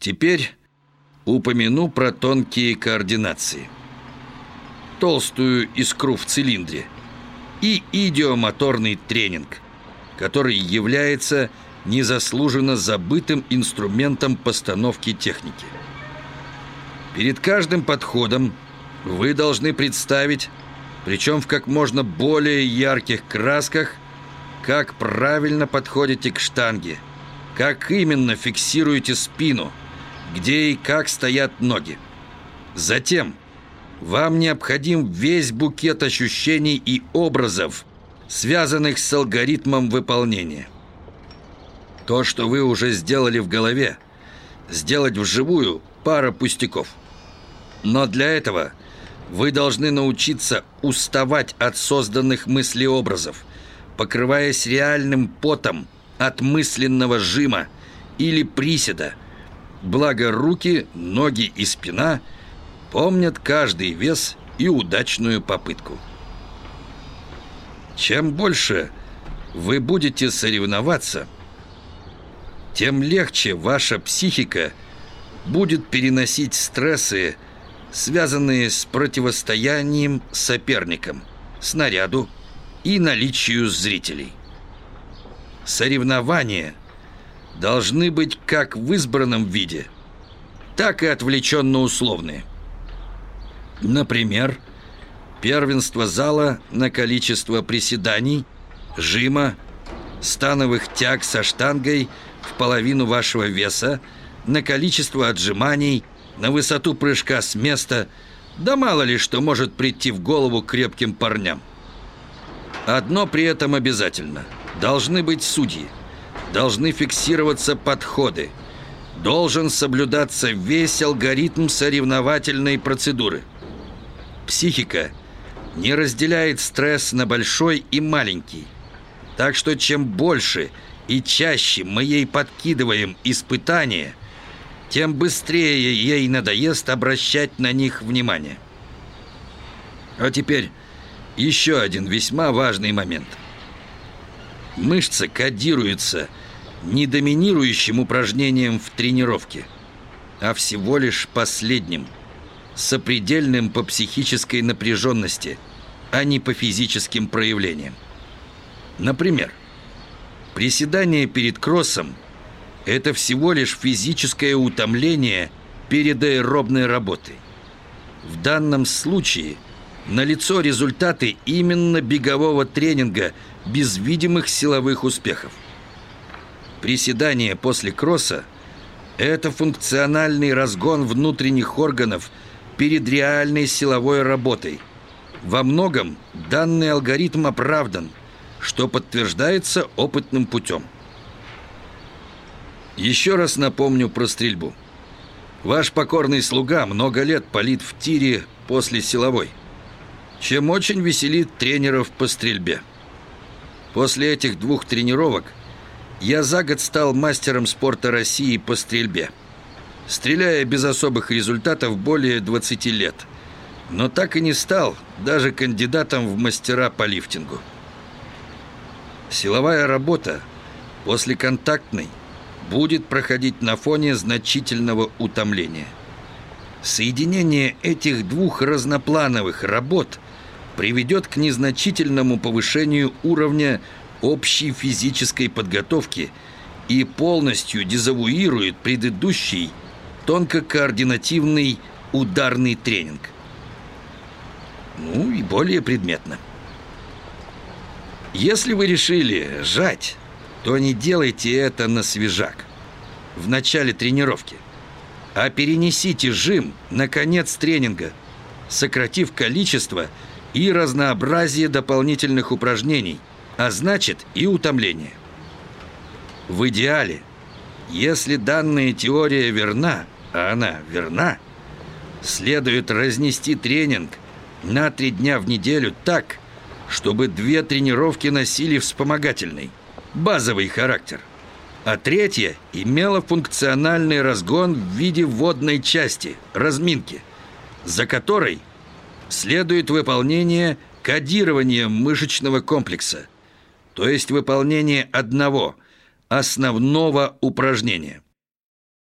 Теперь упомяну про тонкие координации. Толстую искру в цилиндре и идиомоторный тренинг, который является незаслуженно забытым инструментом постановки техники. Перед каждым подходом вы должны представить, причем в как можно более ярких красках, как правильно подходите к штанге, как именно фиксируете спину, где и как стоят ноги. Затем вам необходим весь букет ощущений и образов, связанных с алгоритмом выполнения. То, что вы уже сделали в голове, сделать вживую – пара пустяков. Но для этого вы должны научиться уставать от созданных мыслеобразов, покрываясь реальным потом от мысленного жима или приседа. Благо руки, ноги и спина помнят каждый вес и удачную попытку. Чем больше вы будете соревноваться – тем легче ваша психика будет переносить стрессы, связанные с противостоянием соперникам, снаряду и наличию зрителей. Соревнования должны быть как в избранном виде, так и отвлеченно-условные. Например, первенство зала на количество приседаний, жима, становых тяг со штангой – в половину вашего веса, на количество отжиманий, на высоту прыжка с места, да мало ли что может прийти в голову крепким парням. Одно при этом обязательно. Должны быть судьи. Должны фиксироваться подходы. Должен соблюдаться весь алгоритм соревновательной процедуры. Психика не разделяет стресс на большой и маленький. Так что чем больше – и чаще мы ей подкидываем испытания, тем быстрее ей надоест обращать на них внимание. А теперь еще один весьма важный момент. Мышца кодируется не доминирующим упражнением в тренировке, а всего лишь последним, сопредельным по психической напряженности, а не по физическим проявлениям. Например, Приседание перед кроссом – это всего лишь физическое утомление перед аэробной работой. В данном случае налицо результаты именно бегового тренинга без видимых силовых успехов. Приседание после кросса – это функциональный разгон внутренних органов перед реальной силовой работой. Во многом данный алгоритм оправдан – что подтверждается опытным путем. Еще раз напомню про стрельбу. Ваш покорный слуга много лет палит в тире после силовой, чем очень веселит тренеров по стрельбе. После этих двух тренировок я за год стал мастером спорта России по стрельбе, стреляя без особых результатов более 20 лет, но так и не стал даже кандидатом в мастера по лифтингу. Силовая работа после контактной будет проходить на фоне значительного утомления. Соединение этих двух разноплановых работ приведет к незначительному повышению уровня общей физической подготовки и полностью дезавуирует предыдущий тонкокоординативный ударный тренинг. Ну и более предметно. Если вы решили жать, то не делайте это на свежак в начале тренировки, а перенесите жим на конец тренинга, сократив количество и разнообразие дополнительных упражнений, а значит и утомление. В идеале, если данная теория верна, а она верна, следует разнести тренинг на три дня в неделю так, чтобы две тренировки носили вспомогательный, базовый характер, а третья имела функциональный разгон в виде вводной части, разминки, за которой следует выполнение кодирования мышечного комплекса, то есть выполнение одного основного упражнения.